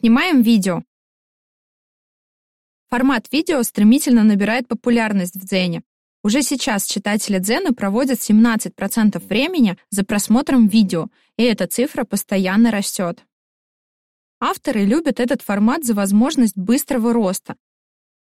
Снимаем видео. Формат видео стремительно набирает популярность в Дзене. Уже сейчас читатели Дзена проводят 17% времени за просмотром видео, и эта цифра постоянно растет. Авторы любят этот формат за возможность быстрого роста.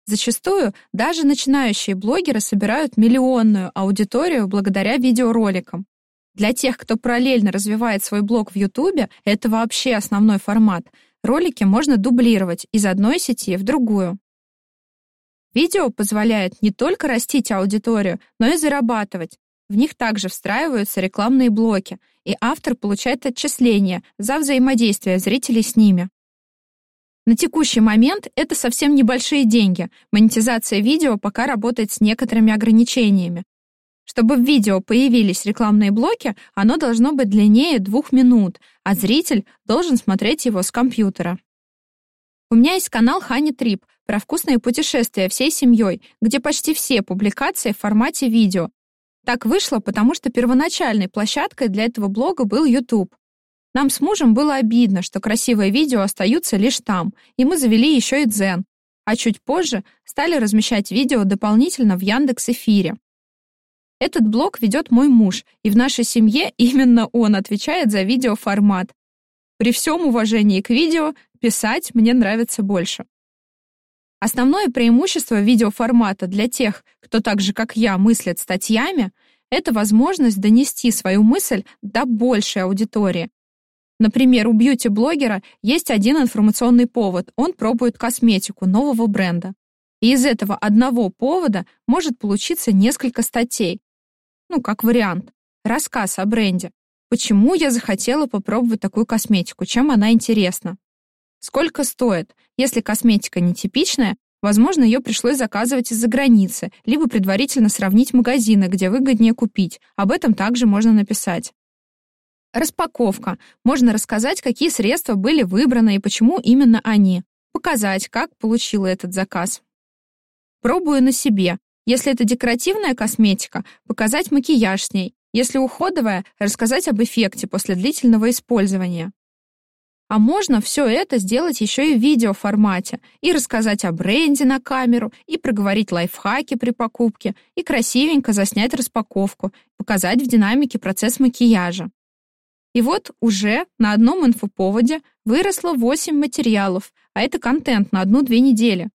Зачастую даже начинающие блогеры собирают миллионную аудиторию благодаря видеороликам. Для тех, кто параллельно развивает свой блог в YouTube, это вообще основной формат. Ролики можно дублировать из одной сети в другую. Видео позволяет не только растить аудиторию, но и зарабатывать. В них также встраиваются рекламные блоки, и автор получает отчисления за взаимодействие зрителей с ними. На текущий момент это совсем небольшие деньги. Монетизация видео пока работает с некоторыми ограничениями. Чтобы в видео появились рекламные блоки, оно должно быть длиннее двух минут, а зритель должен смотреть его с компьютера. У меня есть канал Honey Trip про вкусные путешествия всей семьей, где почти все публикации в формате видео, так вышло, потому что первоначальной площадкой для этого блога был YouTube. Нам с мужем было обидно, что красивые видео остаются лишь там, и мы завели еще и Дзен, а чуть позже стали размещать видео дополнительно в Яндекс Эфире. Этот блог ведет мой муж, и в нашей семье именно он отвечает за видеоформат. При всем уважении к видео, писать мне нравится больше. Основное преимущество видеоформата для тех, кто так же, как я, мыслит статьями, это возможность донести свою мысль до большей аудитории. Например, у бьюти-блогера есть один информационный повод. Он пробует косметику нового бренда. И из этого одного повода может получиться несколько статей. Ну, как вариант. Рассказ о бренде. Почему я захотела попробовать такую косметику? Чем она интересна? Сколько стоит? Если косметика нетипичная, возможно, ее пришлось заказывать из-за границы, либо предварительно сравнить магазины, где выгоднее купить. Об этом также можно написать. Распаковка. Можно рассказать, какие средства были выбраны и почему именно они. Показать, как получила этот заказ. Пробую на себе. Если это декоративная косметика, показать макияж с ней. Если уходовая, рассказать об эффекте после длительного использования. А можно все это сделать еще и в видеоформате, и рассказать о бренде на камеру, и проговорить лайфхаки при покупке, и красивенько заснять распаковку, показать в динамике процесс макияжа. И вот уже на одном инфоповоде выросло 8 материалов, а это контент на одну-две недели.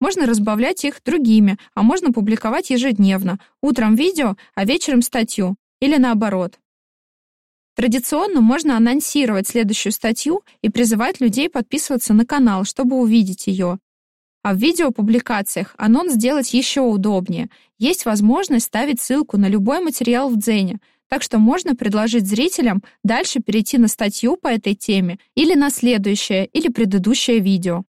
Можно разбавлять их другими, а можно публиковать ежедневно, утром видео, а вечером статью, или наоборот. Традиционно можно анонсировать следующую статью и призывать людей подписываться на канал, чтобы увидеть ее. А в видеопубликациях анонс сделать еще удобнее. Есть возможность ставить ссылку на любой материал в Дзене, так что можно предложить зрителям дальше перейти на статью по этой теме или на следующее или предыдущее видео.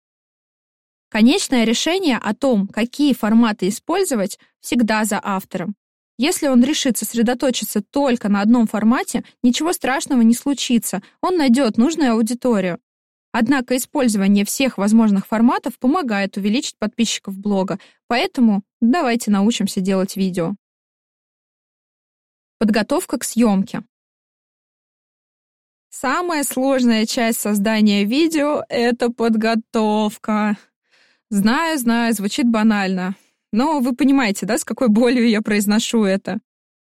Конечное решение о том, какие форматы использовать, всегда за автором. Если он решит сосредоточиться только на одном формате, ничего страшного не случится, он найдет нужную аудиторию. Однако использование всех возможных форматов помогает увеличить подписчиков блога, поэтому давайте научимся делать видео. Подготовка к съемке. Самая сложная часть создания видео — это подготовка. Знаю, знаю, звучит банально, но вы понимаете, да, с какой болью я произношу это.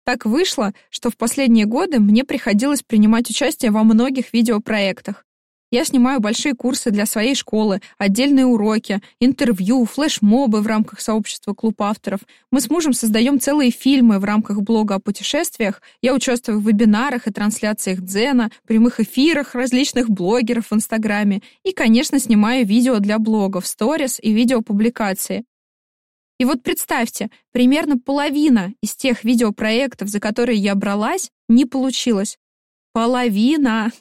Так вышло, что в последние годы мне приходилось принимать участие во многих видеопроектах. Я снимаю большие курсы для своей школы, отдельные уроки, интервью, флешмобы в рамках сообщества «Клуб авторов». Мы с мужем создаем целые фильмы в рамках блога о путешествиях. Я участвую в вебинарах и трансляциях Дзена, прямых эфирах различных блогеров в Инстаграме и, конечно, снимаю видео для блогов, сторис и видеопубликации. И вот представьте, примерно половина из тех видеопроектов, за которые я бралась, не получилось. Половина!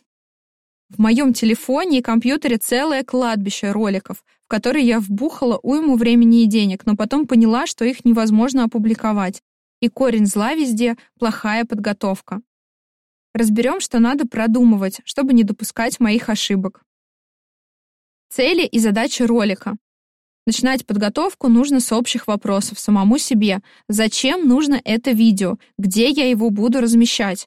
В моем телефоне и компьютере целое кладбище роликов, в которые я вбухала уйму времени и денег, но потом поняла, что их невозможно опубликовать. И корень зла везде — плохая подготовка. Разберем, что надо продумывать, чтобы не допускать моих ошибок. Цели и задачи ролика. Начинать подготовку нужно с общих вопросов самому себе. Зачем нужно это видео? Где я его буду размещать?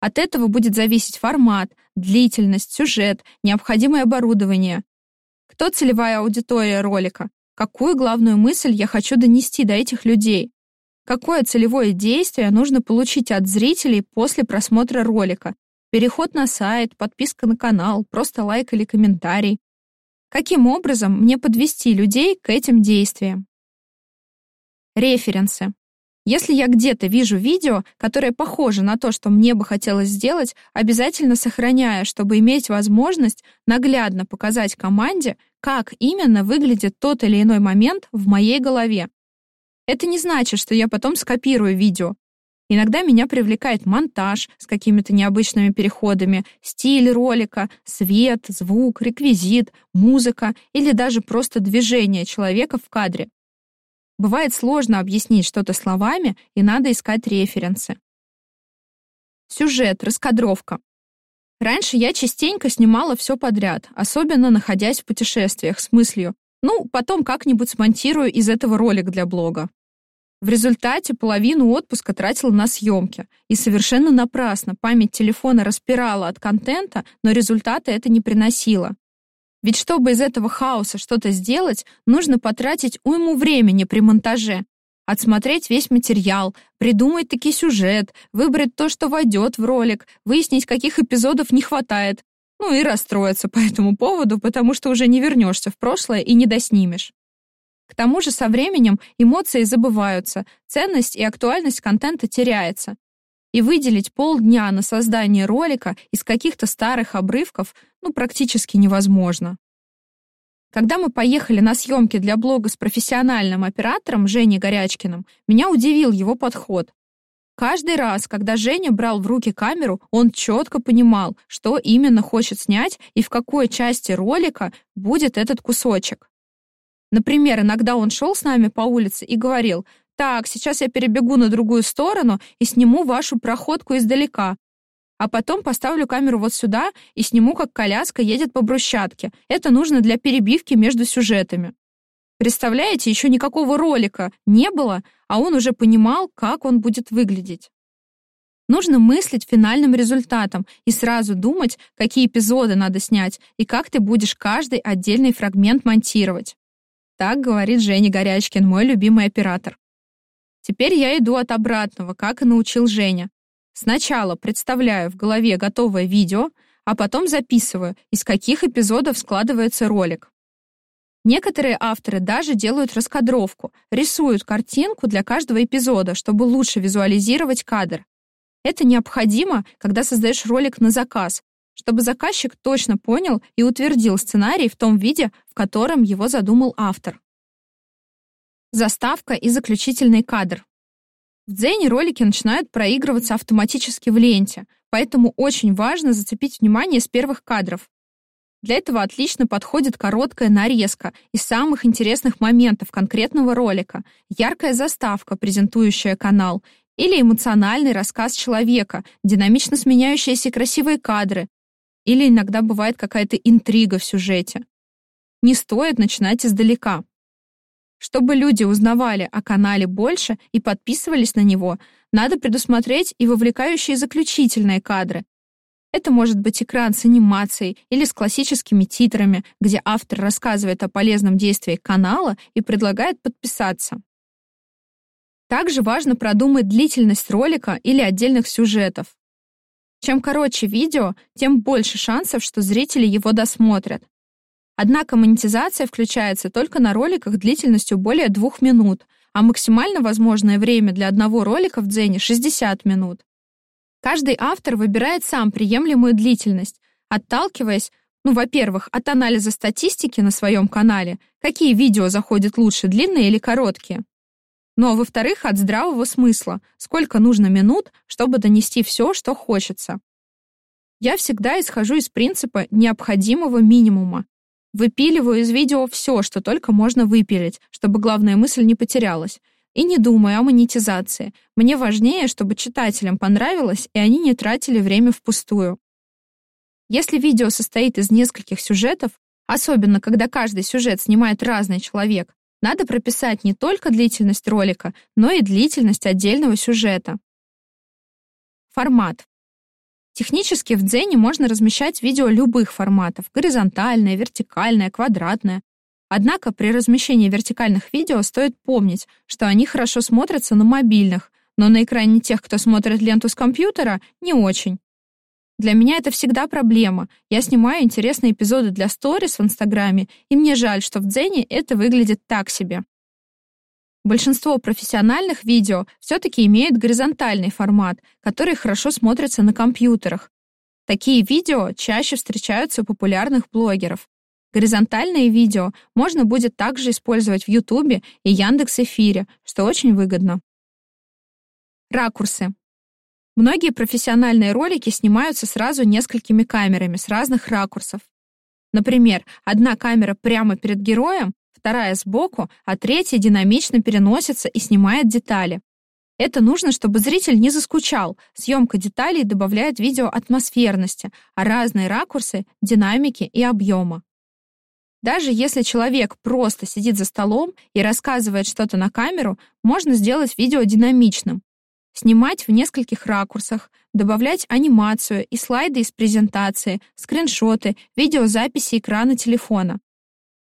От этого будет зависеть формат, длительность, сюжет, необходимое оборудование. Кто целевая аудитория ролика? Какую главную мысль я хочу донести до этих людей? Какое целевое действие нужно получить от зрителей после просмотра ролика? Переход на сайт, подписка на канал, просто лайк или комментарий. Каким образом мне подвести людей к этим действиям? Референсы. Если я где-то вижу видео, которое похоже на то, что мне бы хотелось сделать, обязательно сохраняя, чтобы иметь возможность наглядно показать команде, как именно выглядит тот или иной момент в моей голове. Это не значит, что я потом скопирую видео. Иногда меня привлекает монтаж с какими-то необычными переходами, стиль ролика, свет, звук, реквизит, музыка или даже просто движение человека в кадре. Бывает сложно объяснить что-то словами, и надо искать референсы. Сюжет, раскадровка. Раньше я частенько снимала все подряд, особенно находясь в путешествиях с мыслью «ну, потом как-нибудь смонтирую из этого ролик для блога». В результате половину отпуска тратила на съемки. И совершенно напрасно память телефона распирала от контента, но результата это не приносило. Ведь чтобы из этого хаоса что-то сделать, нужно потратить уйму времени при монтаже, отсмотреть весь материал, придумать таки сюжет, выбрать то, что войдет в ролик, выяснить, каких эпизодов не хватает, ну и расстроиться по этому поводу, потому что уже не вернешься в прошлое и не доснимешь. К тому же со временем эмоции забываются, ценность и актуальность контента теряется, и выделить полдня на создание ролика из каких-то старых обрывков ну практически невозможно. Когда мы поехали на съемки для блога с профессиональным оператором Женей Горячкиным, меня удивил его подход. Каждый раз, когда Женя брал в руки камеру, он четко понимал, что именно хочет снять и в какой части ролика будет этот кусочек. Например, иногда он шел с нами по улице и говорил, так, сейчас я перебегу на другую сторону и сниму вашу проходку издалека. А потом поставлю камеру вот сюда и сниму, как коляска едет по брусчатке. Это нужно для перебивки между сюжетами. Представляете, еще никакого ролика не было, а он уже понимал, как он будет выглядеть. Нужно мыслить финальным результатом и сразу думать, какие эпизоды надо снять и как ты будешь каждый отдельный фрагмент монтировать. Так говорит Женя Горячкин, мой любимый оператор. Теперь я иду от обратного, как и научил Женя. Сначала представляю в голове готовое видео, а потом записываю, из каких эпизодов складывается ролик. Некоторые авторы даже делают раскадровку, рисуют картинку для каждого эпизода, чтобы лучше визуализировать кадр. Это необходимо, когда создаешь ролик на заказ, чтобы заказчик точно понял и утвердил сценарий в том виде, в котором его задумал автор. Заставка и заключительный кадр. В Дзене ролики начинают проигрываться автоматически в ленте, поэтому очень важно зацепить внимание с первых кадров. Для этого отлично подходит короткая нарезка из самых интересных моментов конкретного ролика, яркая заставка, презентующая канал, или эмоциональный рассказ человека, динамично сменяющиеся красивые кадры, или иногда бывает какая-то интрига в сюжете. Не стоит начинать издалека. Чтобы люди узнавали о канале больше и подписывались на него, надо предусмотреть и вовлекающие заключительные кадры. Это может быть экран с анимацией или с классическими титрами, где автор рассказывает о полезном действии канала и предлагает подписаться. Также важно продумать длительность ролика или отдельных сюжетов. Чем короче видео, тем больше шансов, что зрители его досмотрят. Однако монетизация включается только на роликах длительностью более двух минут, а максимально возможное время для одного ролика в Дзене — 60 минут. Каждый автор выбирает сам приемлемую длительность, отталкиваясь, ну, во-первых, от анализа статистики на своем канале, какие видео заходят лучше, длинные или короткие. Ну а во-вторых, от здравого смысла, сколько нужно минут, чтобы донести все, что хочется. Я всегда исхожу из принципа необходимого минимума Выпиливаю из видео все, что только можно выпилить, чтобы главная мысль не потерялась. И не думаю о монетизации. Мне важнее, чтобы читателям понравилось, и они не тратили время впустую. Если видео состоит из нескольких сюжетов, особенно когда каждый сюжет снимает разный человек, надо прописать не только длительность ролика, но и длительность отдельного сюжета. Формат. Технически в Дзене можно размещать видео любых форматов — горизонтальное, вертикальное, квадратное. Однако при размещении вертикальных видео стоит помнить, что они хорошо смотрятся на мобильных, но на экране тех, кто смотрит ленту с компьютера, не очень. Для меня это всегда проблема. Я снимаю интересные эпизоды для сторис в Инстаграме, и мне жаль, что в Дзене это выглядит так себе. Большинство профессиональных видео все-таки имеют горизонтальный формат, который хорошо смотрится на компьютерах. Такие видео чаще встречаются у популярных блогеров. Горизонтальные видео можно будет также использовать в Ютубе и Яндекс.Эфире, что очень выгодно. Ракурсы. Многие профессиональные ролики снимаются сразу несколькими камерами с разных ракурсов. Например, одна камера прямо перед героем, вторая сбоку, а третья динамично переносится и снимает детали. Это нужно, чтобы зритель не заскучал. Съемка деталей добавляет видео атмосферности, а разные ракурсы — динамики и объема. Даже если человек просто сидит за столом и рассказывает что-то на камеру, можно сделать видео динамичным снимать в нескольких ракурсах, добавлять анимацию и слайды из презентации, скриншоты, видеозаписи экрана телефона.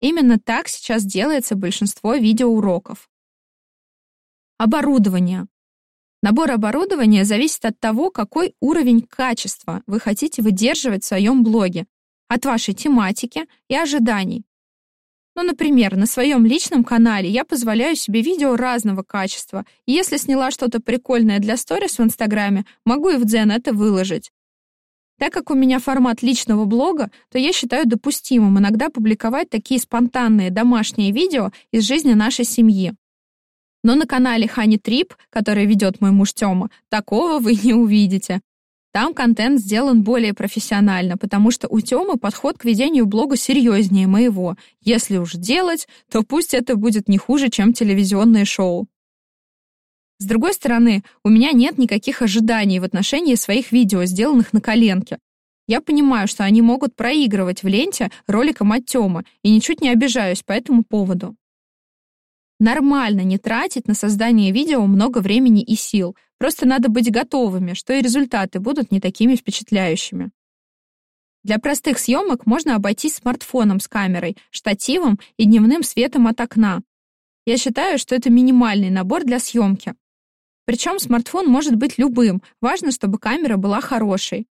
Именно так сейчас делается большинство видеоуроков. Оборудование. Набор оборудования зависит от того, какой уровень качества вы хотите выдерживать в своем блоге, от вашей тематики и ожиданий. Ну, например, на своем личном канале я позволяю себе видео разного качества, и если сняла что-то прикольное для сторис в Инстаграме, могу и в Дзен это выложить. Так как у меня формат личного блога, то я считаю допустимым иногда публиковать такие спонтанные домашние видео из жизни нашей семьи. Но на канале Хани Трип, который ведет мой муж Тёма, такого вы не увидите. Там контент сделан более профессионально, потому что у Тёмы подход к ведению блога серьезнее моего. Если уж делать, то пусть это будет не хуже, чем телевизионное шоу. С другой стороны, у меня нет никаких ожиданий в отношении своих видео, сделанных на коленке. Я понимаю, что они могут проигрывать в ленте роликом от Тёмы, и ничуть не обижаюсь по этому поводу. Нормально не тратить на создание видео много времени и сил. Просто надо быть готовыми, что и результаты будут не такими впечатляющими. Для простых съемок можно обойтись смартфоном с камерой, штативом и дневным светом от окна. Я считаю, что это минимальный набор для съемки. Причем смартфон может быть любым, важно, чтобы камера была хорошей.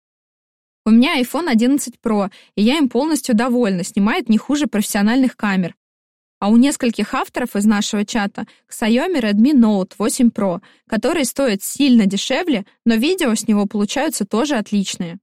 У меня iPhone 11 Pro, и я им полностью довольна, снимает не хуже профессиональных камер. А у нескольких авторов из нашего чата Xiaomi Redmi Note 8 Pro, который стоит сильно дешевле, но видео с него получаются тоже отличные.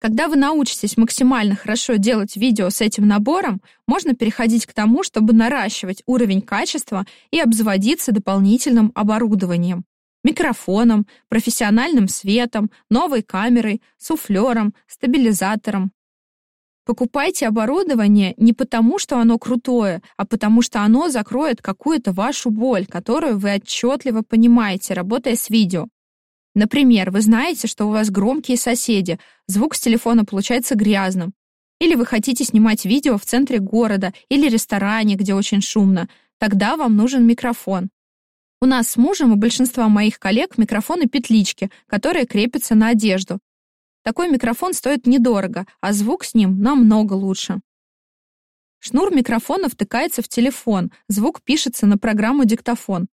Когда вы научитесь максимально хорошо делать видео с этим набором, можно переходить к тому, чтобы наращивать уровень качества и обзаводиться дополнительным оборудованием. Микрофоном, профессиональным светом, новой камерой, суфлером, стабилизатором, Покупайте оборудование не потому, что оно крутое, а потому что оно закроет какую-то вашу боль, которую вы отчетливо понимаете, работая с видео. Например, вы знаете, что у вас громкие соседи, звук с телефона получается грязным. Или вы хотите снимать видео в центре города или ресторане, где очень шумно. Тогда вам нужен микрофон. У нас с мужем и большинства моих коллег микрофоны-петлички, которые крепятся на одежду. Такой микрофон стоит недорого, а звук с ним намного лучше. Шнур микрофона втыкается в телефон, звук пишется на программу диктофон.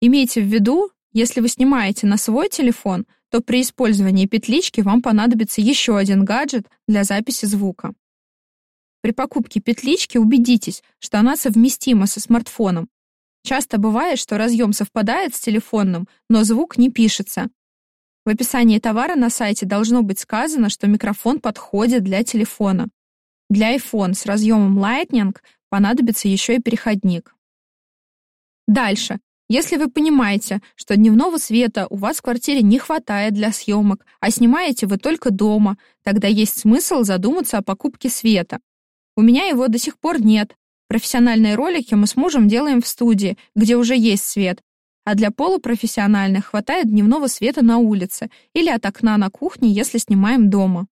Имейте в виду, если вы снимаете на свой телефон, то при использовании петлички вам понадобится еще один гаджет для записи звука. При покупке петлички убедитесь, что она совместима со смартфоном. Часто бывает, что разъем совпадает с телефонным, но звук не пишется. В описании товара на сайте должно быть сказано, что микрофон подходит для телефона. Для iPhone с разъемом Lightning понадобится еще и переходник. Дальше. Если вы понимаете, что дневного света у вас в квартире не хватает для съемок, а снимаете вы только дома, тогда есть смысл задуматься о покупке света. У меня его до сих пор нет. Профессиональные ролики мы с мужем делаем в студии, где уже есть свет, а для полупрофессиональных хватает дневного света на улице или от окна на кухне, если снимаем дома.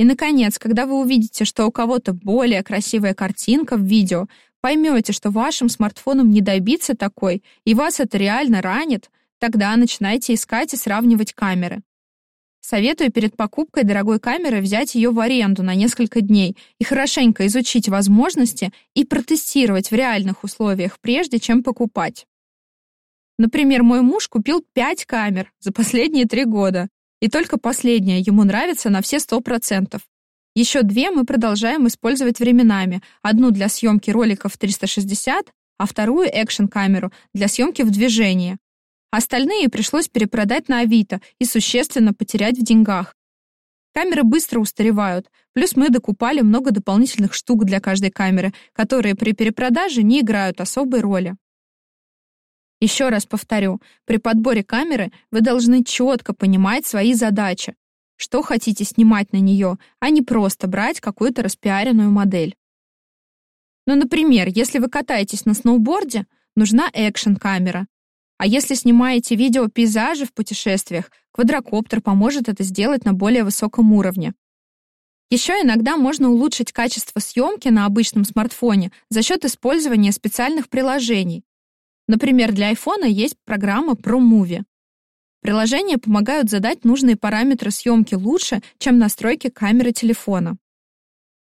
И, наконец, когда вы увидите, что у кого-то более красивая картинка в видео, поймете, что вашим смартфоном не добиться такой, и вас это реально ранит, тогда начинайте искать и сравнивать камеры. Советую перед покупкой дорогой камеры взять ее в аренду на несколько дней и хорошенько изучить возможности и протестировать в реальных условиях, прежде чем покупать. Например, мой муж купил пять камер за последние три года, и только последняя ему нравится на все сто процентов. Еще две мы продолжаем использовать временами. Одну для съемки роликов 360, а вторую экшн-камеру для съемки в движении. Остальные пришлось перепродать на Авито и существенно потерять в деньгах. Камеры быстро устаревают, плюс мы докупали много дополнительных штук для каждой камеры, которые при перепродаже не играют особой роли. Еще раз повторю, при подборе камеры вы должны четко понимать свои задачи, что хотите снимать на нее, а не просто брать какую-то распиаренную модель. Ну, например, если вы катаетесь на сноуборде, нужна экшн-камера, а если снимаете видео пейзажи в путешествиях, квадрокоптер поможет это сделать на более высоком уровне. Еще иногда можно улучшить качество съемки на обычном смартфоне за счет использования специальных приложений. Например, для iPhone есть программа ProMovie. Приложения помогают задать нужные параметры съемки лучше, чем настройки камеры телефона.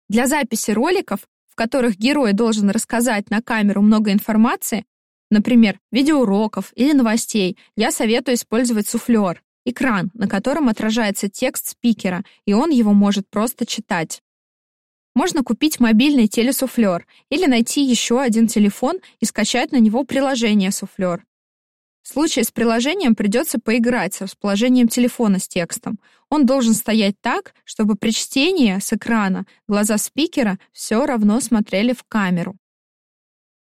Для записи роликов, в которых герой должен рассказать на камеру много информации, Например, видеоуроков или новостей я советую использовать суфлер, экран, на котором отражается текст спикера, и он его может просто читать. Можно купить мобильный телесуфлер или найти еще один телефон и скачать на него приложение суфлер. В случае с приложением придется поиграть с расположением телефона с текстом. Он должен стоять так, чтобы при чтении с экрана глаза спикера все равно смотрели в камеру.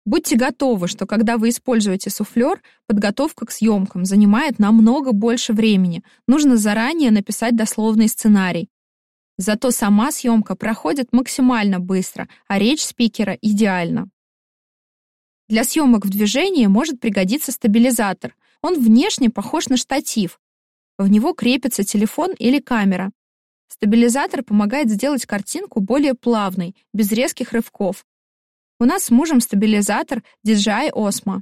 Будьте готовы, что когда вы используете суфлер, подготовка к съемкам занимает намного больше времени. Нужно заранее написать дословный сценарий. Зато сама съемка проходит максимально быстро, а речь спикера идеальна. Для съемок в движении может пригодиться стабилизатор. Он внешне похож на штатив. В него крепится телефон или камера. Стабилизатор помогает сделать картинку более плавной, без резких рывков, у нас с мужем стабилизатор DJI Osmo.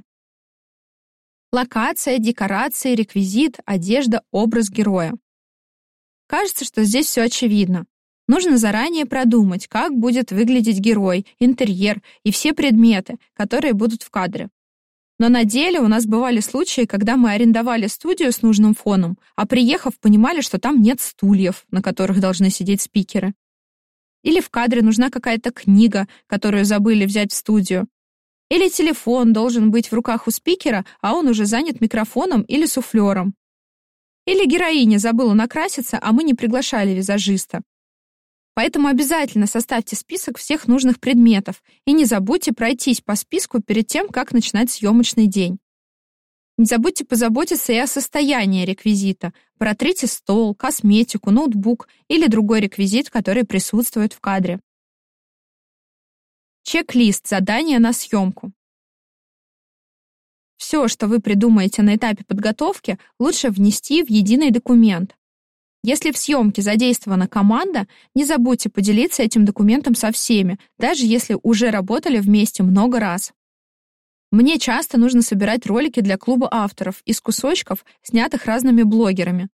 Локация, декорации, реквизит, одежда, образ героя. Кажется, что здесь все очевидно. Нужно заранее продумать, как будет выглядеть герой, интерьер и все предметы, которые будут в кадре. Но на деле у нас бывали случаи, когда мы арендовали студию с нужным фоном, а приехав, понимали, что там нет стульев, на которых должны сидеть спикеры. Или в кадре нужна какая-то книга, которую забыли взять в студию. Или телефон должен быть в руках у спикера, а он уже занят микрофоном или суфлером. Или героиня забыла накраситься, а мы не приглашали визажиста. Поэтому обязательно составьте список всех нужных предметов и не забудьте пройтись по списку перед тем, как начинать съемочный день. Не забудьте позаботиться и о состоянии реквизита. Протрите стол, косметику, ноутбук или другой реквизит, который присутствует в кадре. Чек-лист задания на съемку. Все, что вы придумаете на этапе подготовки, лучше внести в единый документ. Если в съемке задействована команда, не забудьте поделиться этим документом со всеми, даже если уже работали вместе много раз. Мне часто нужно собирать ролики для клуба авторов из кусочков, снятых разными блогерами.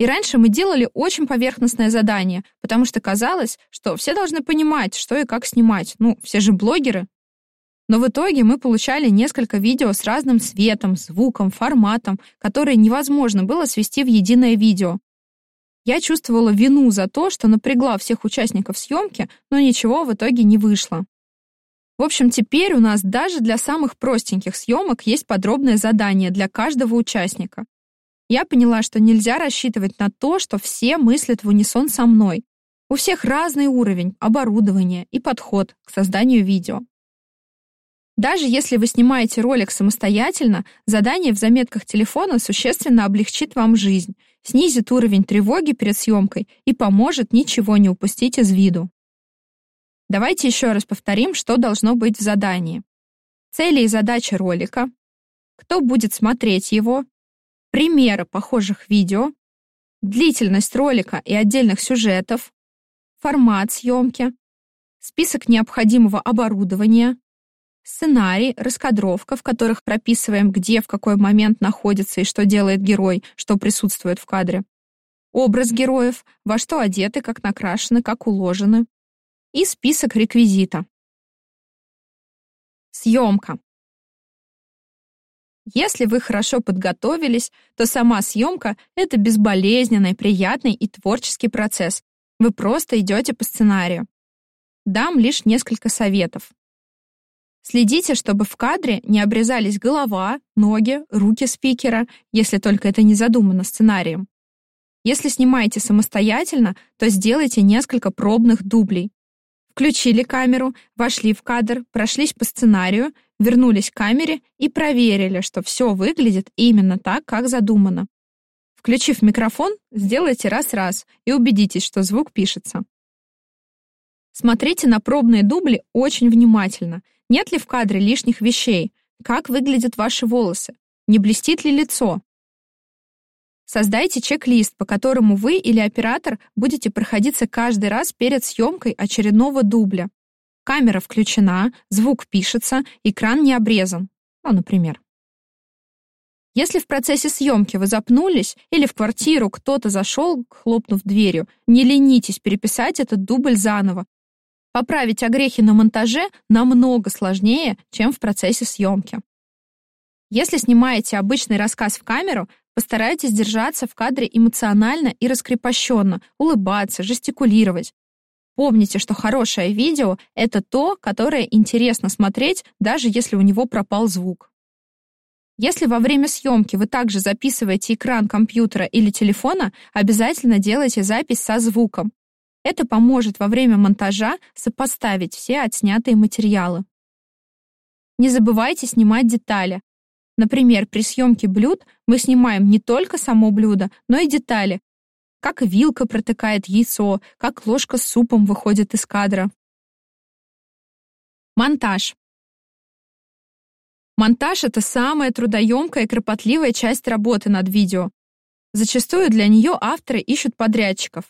И раньше мы делали очень поверхностное задание, потому что казалось, что все должны понимать, что и как снимать. Ну, все же блогеры. Но в итоге мы получали несколько видео с разным цветом, звуком, форматом, которые невозможно было свести в единое видео. Я чувствовала вину за то, что напрягла всех участников съемки, но ничего в итоге не вышло. В общем, теперь у нас даже для самых простеньких съемок есть подробное задание для каждого участника. Я поняла, что нельзя рассчитывать на то, что все мыслят в унисон со мной. У всех разный уровень, оборудование и подход к созданию видео. Даже если вы снимаете ролик самостоятельно, задание в заметках телефона существенно облегчит вам жизнь, снизит уровень тревоги перед съемкой и поможет ничего не упустить из виду. Давайте еще раз повторим, что должно быть в задании. Цели и задачи ролика, кто будет смотреть его, примеры похожих видео, длительность ролика и отдельных сюжетов, формат съемки, список необходимого оборудования, сценарий, раскадровка, в которых прописываем, где в какой момент находится и что делает герой, что присутствует в кадре, образ героев, во что одеты, как накрашены, как уложены, и список реквизита. Съемка. Если вы хорошо подготовились, то сама съемка — это безболезненный, приятный и творческий процесс. Вы просто идете по сценарию. Дам лишь несколько советов. Следите, чтобы в кадре не обрезались голова, ноги, руки спикера, если только это не задумано сценарием. Если снимаете самостоятельно, то сделайте несколько пробных дублей. Включили камеру, вошли в кадр, прошлись по сценарию, вернулись к камере и проверили, что все выглядит именно так, как задумано. Включив микрофон, сделайте раз-раз и убедитесь, что звук пишется. Смотрите на пробные дубли очень внимательно. Нет ли в кадре лишних вещей? Как выглядят ваши волосы? Не блестит ли лицо? Создайте чек-лист, по которому вы или оператор будете проходиться каждый раз перед съемкой очередного дубля. Камера включена, звук пишется, экран не обрезан. Ну, например. Если в процессе съемки вы запнулись или в квартиру кто-то зашел, хлопнув дверью, не ленитесь переписать этот дубль заново. Поправить огрехи на монтаже намного сложнее, чем в процессе съемки. Если снимаете обычный рассказ в камеру, Постарайтесь держаться в кадре эмоционально и раскрепощенно, улыбаться, жестикулировать. Помните, что хорошее видео — это то, которое интересно смотреть, даже если у него пропал звук. Если во время съемки вы также записываете экран компьютера или телефона, обязательно делайте запись со звуком. Это поможет во время монтажа сопоставить все отснятые материалы. Не забывайте снимать детали. Например, при съемке блюд мы снимаем не только само блюдо, но и детали. Как вилка протыкает яйцо, как ложка с супом выходит из кадра. Монтаж. Монтаж — это самая трудоемкая и кропотливая часть работы над видео. Зачастую для нее авторы ищут подрядчиков.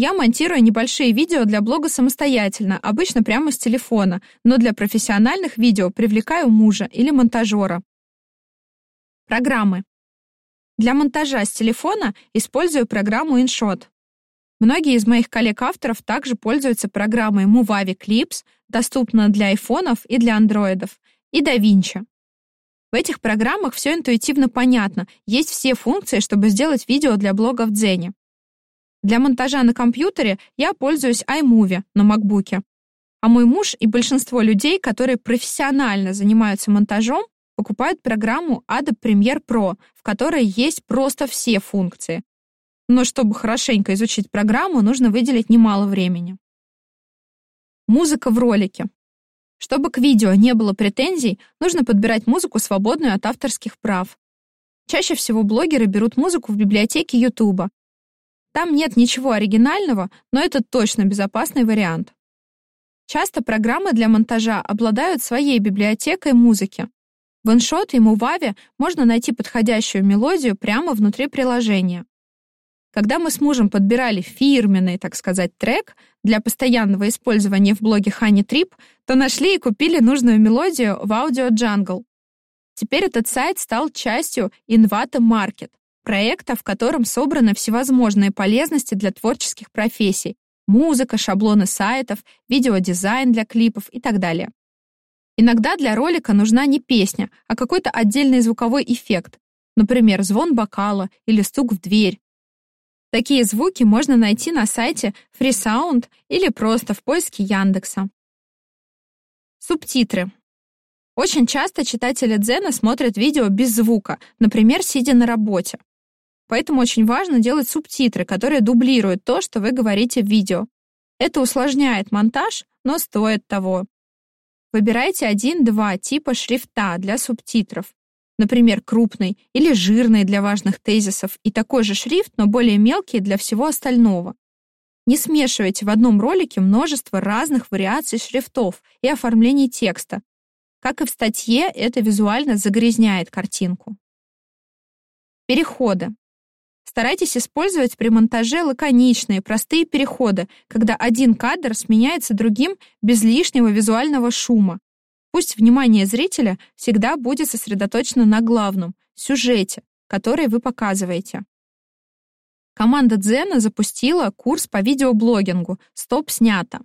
Я монтирую небольшие видео для блога самостоятельно, обычно прямо с телефона, но для профессиональных видео привлекаю мужа или монтажера. Программы. Для монтажа с телефона использую программу InShot. Многие из моих коллег-авторов также пользуются программой Movavi Clips, доступна для айфонов и для андроидов, и DaVinci. В этих программах все интуитивно понятно, есть все функции, чтобы сделать видео для блога в Дзене. Для монтажа на компьютере я пользуюсь iMovie на MacBook. А мой муж и большинство людей, которые профессионально занимаются монтажом, покупают программу Adobe Premiere Pro, в которой есть просто все функции. Но чтобы хорошенько изучить программу, нужно выделить немало времени. Музыка в ролике. Чтобы к видео не было претензий, нужно подбирать музыку, свободную от авторских прав. Чаще всего блогеры берут музыку в библиотеке YouTube. Там нет ничего оригинального, но это точно безопасный вариант. Часто программы для монтажа обладают своей библиотекой музыки. В InShot и Movavi можно найти подходящую мелодию прямо внутри приложения. Когда мы с мужем подбирали фирменный, так сказать, трек для постоянного использования в блоге Honey Trip, то нашли и купили нужную мелодию в Audio Jungle. Теперь этот сайт стал частью Invata Market, проекта, в котором собраны всевозможные полезности для творческих профессий, музыка, шаблоны сайтов, видеодизайн для клипов и так далее. Иногда для ролика нужна не песня, а какой-то отдельный звуковой эффект, например, звон бокала или стук в дверь. Такие звуки можно найти на сайте FreeSound или просто в поиске Яндекса. Субтитры. Очень часто читатели Дзена смотрят видео без звука, например, сидя на работе. Поэтому очень важно делать субтитры, которые дублируют то, что вы говорите в видео. Это усложняет монтаж, но стоит того. Выбирайте один-два типа шрифта для субтитров. Например, крупный или жирный для важных тезисов и такой же шрифт, но более мелкий для всего остального. Не смешивайте в одном ролике множество разных вариаций шрифтов и оформлений текста. Как и в статье, это визуально загрязняет картинку. Переходы. Старайтесь использовать при монтаже лаконичные, простые переходы, когда один кадр сменяется другим без лишнего визуального шума. Пусть внимание зрителя всегда будет сосредоточено на главном — сюжете, который вы показываете. Команда Дзена запустила курс по видеоблогингу «Стоп снято».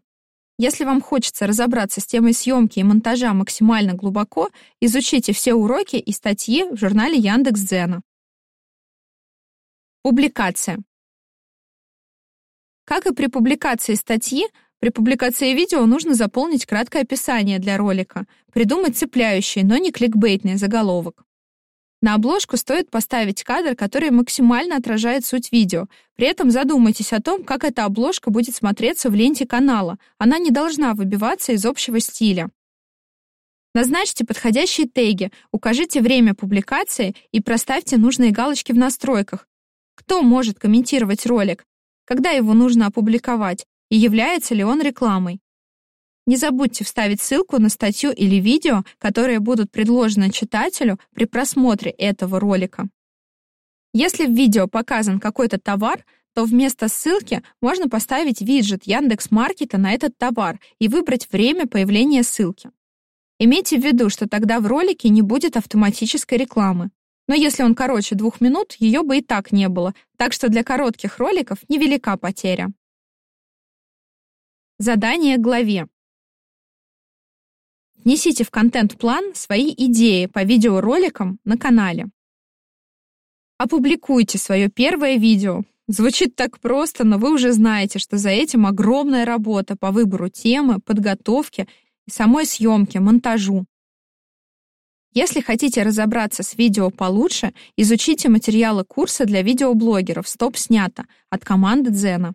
Если вам хочется разобраться с темой съемки и монтажа максимально глубоко, изучите все уроки и статьи в журнале Яндекс.Дзена. Публикация. Как и при публикации статьи, при публикации видео нужно заполнить краткое описание для ролика, придумать цепляющий, но не кликбейтный заголовок. На обложку стоит поставить кадр, который максимально отражает суть видео. При этом задумайтесь о том, как эта обложка будет смотреться в ленте канала. Она не должна выбиваться из общего стиля. Назначьте подходящие теги, укажите время публикации и проставьте нужные галочки в настройках. Кто может комментировать ролик? Когда его нужно опубликовать? И является ли он рекламой? Не забудьте вставить ссылку на статью или видео, которые будут предложены читателю при просмотре этого ролика. Если в видео показан какой-то товар, то вместо ссылки можно поставить виджет Яндекс Маркета на этот товар и выбрать время появления ссылки. Имейте в виду, что тогда в ролике не будет автоматической рекламы. Но если он короче двух минут, ее бы и так не было, так что для коротких роликов невелика потеря. Задание главе. Внесите в контент-план свои идеи по видеороликам на канале. Опубликуйте свое первое видео. Звучит так просто, но вы уже знаете, что за этим огромная работа по выбору темы, подготовке и самой съемке, монтажу. Если хотите разобраться с видео получше, изучите материалы курса для видеоблогеров «Стоп снято» от команды Дзена.